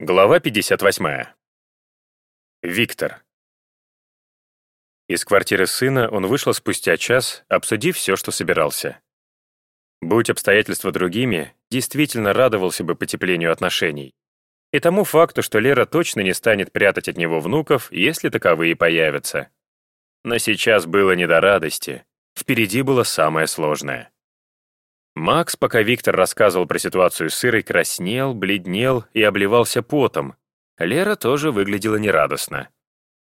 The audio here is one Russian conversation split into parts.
Глава 58. Виктор. Из квартиры сына он вышел спустя час, обсудив все, что собирался. Будь обстоятельства другими, действительно радовался бы потеплению отношений. И тому факту, что Лера точно не станет прятать от него внуков, если таковые появятся. Но сейчас было не до радости. Впереди было самое сложное. Макс, пока Виктор рассказывал про ситуацию с Ирой, краснел, бледнел и обливался потом. Лера тоже выглядела нерадостно.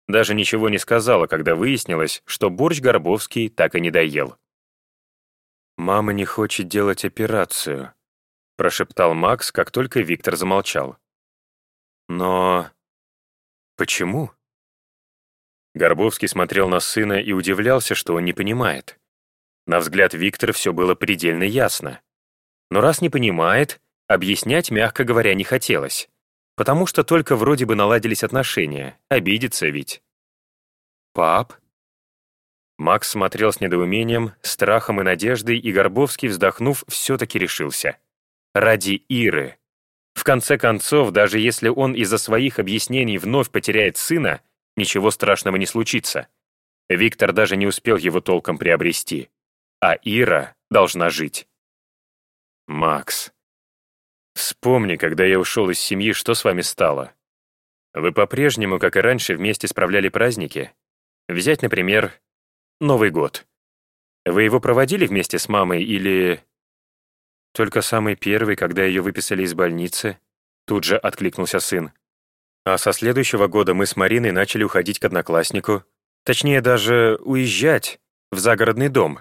Даже ничего не сказала, когда выяснилось, что борщ Горбовский так и не доел. «Мама не хочет делать операцию», — прошептал Макс, как только Виктор замолчал. «Но... почему?» Горбовский смотрел на сына и удивлялся, что он не понимает. На взгляд Виктора все было предельно ясно. Но раз не понимает, объяснять, мягко говоря, не хотелось. Потому что только вроде бы наладились отношения, обидится ведь. «Пап?» Макс смотрел с недоумением, страхом и надеждой, и Горбовский, вздохнув, все-таки решился. Ради Иры. В конце концов, даже если он из-за своих объяснений вновь потеряет сына, ничего страшного не случится. Виктор даже не успел его толком приобрести а Ира должна жить. Макс, вспомни, когда я ушел из семьи, что с вами стало. Вы по-прежнему, как и раньше, вместе справляли праздники? Взять, например, Новый год. Вы его проводили вместе с мамой или... Только самый первый, когда ее выписали из больницы, тут же откликнулся сын. А со следующего года мы с Мариной начали уходить к однокласснику. Точнее, даже уезжать в загородный дом.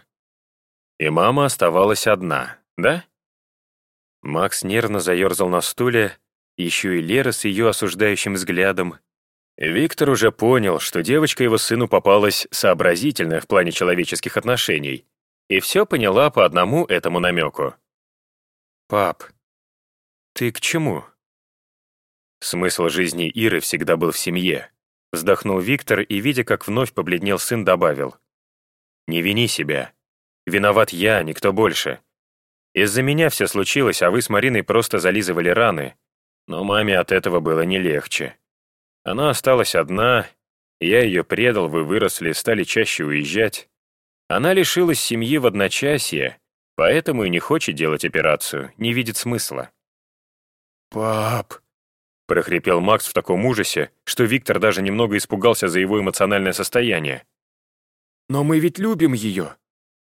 И мама оставалась одна, да? Макс нервно заерзал на стуле, еще и Лера с ее осуждающим взглядом. Виктор уже понял, что девочка его сыну попалась сообразительная в плане человеческих отношений, и все поняла по одному этому намеку. «Пап, ты к чему?» Смысл жизни Иры всегда был в семье. Вздохнул Виктор и, видя, как вновь побледнел сын, добавил. «Не вини себя. Виноват я, никто больше. Из-за меня все случилось, а вы с Мариной просто зализывали раны. Но маме от этого было не легче. Она осталась одна, я ее предал, вы выросли, стали чаще уезжать. Она лишилась семьи в одночасье, поэтому и не хочет делать операцию, не видит смысла. «Пап!» — прохрипел Макс в таком ужасе, что Виктор даже немного испугался за его эмоциональное состояние. «Но мы ведь любим ее.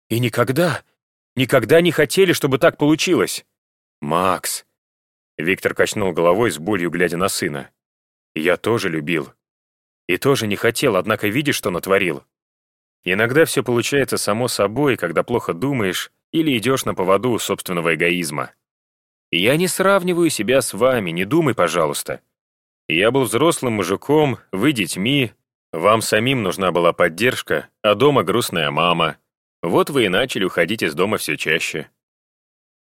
И никогда, никогда не хотели, чтобы так получилось. Макс. Виктор качнул головой с болью, глядя на сына. Я тоже любил. И тоже не хотел, однако видишь, что натворил. Иногда все получается само собой, когда плохо думаешь или идешь на поводу собственного эгоизма. Я не сравниваю себя с вами, не думай, пожалуйста. Я был взрослым мужиком, вы детьми, вам самим нужна была поддержка, а дома грустная мама. Вот вы и начали уходить из дома все чаще».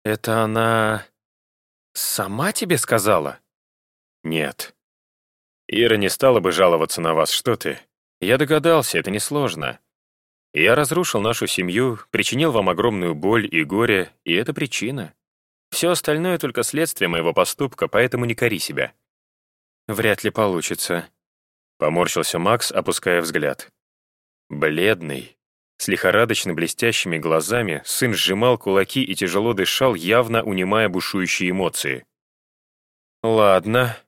«Это она... сама тебе сказала?» «Нет. Ира не стала бы жаловаться на вас, что ты. Я догадался, это несложно. Я разрушил нашу семью, причинил вам огромную боль и горе, и это причина. Все остальное только следствие моего поступка, поэтому не кори себя». «Вряд ли получится», — поморщился Макс, опуская взгляд. Бледный, с лихорадочно блестящими глазами сын сжимал кулаки и тяжело дышал, явно унимая бушующие эмоции. «Ладно.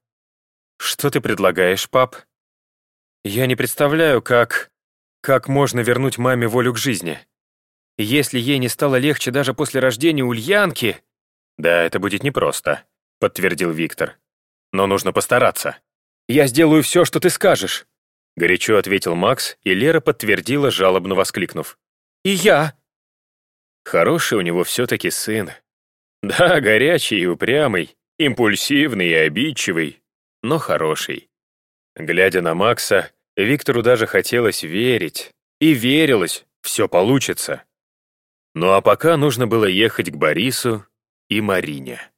Что ты предлагаешь, пап? Я не представляю, как... как можно вернуть маме волю к жизни. Если ей не стало легче даже после рождения Ульянки...» «Да, это будет непросто», — подтвердил Виктор. «Но нужно постараться». «Я сделаю все, что ты скажешь», Горячо ответил Макс, и Лера подтвердила, жалобно воскликнув. «И я!» Хороший у него все-таки сын. Да, горячий и упрямый, импульсивный и обидчивый, но хороший. Глядя на Макса, Виктору даже хотелось верить. И верилось, все получится. Ну а пока нужно было ехать к Борису и Марине.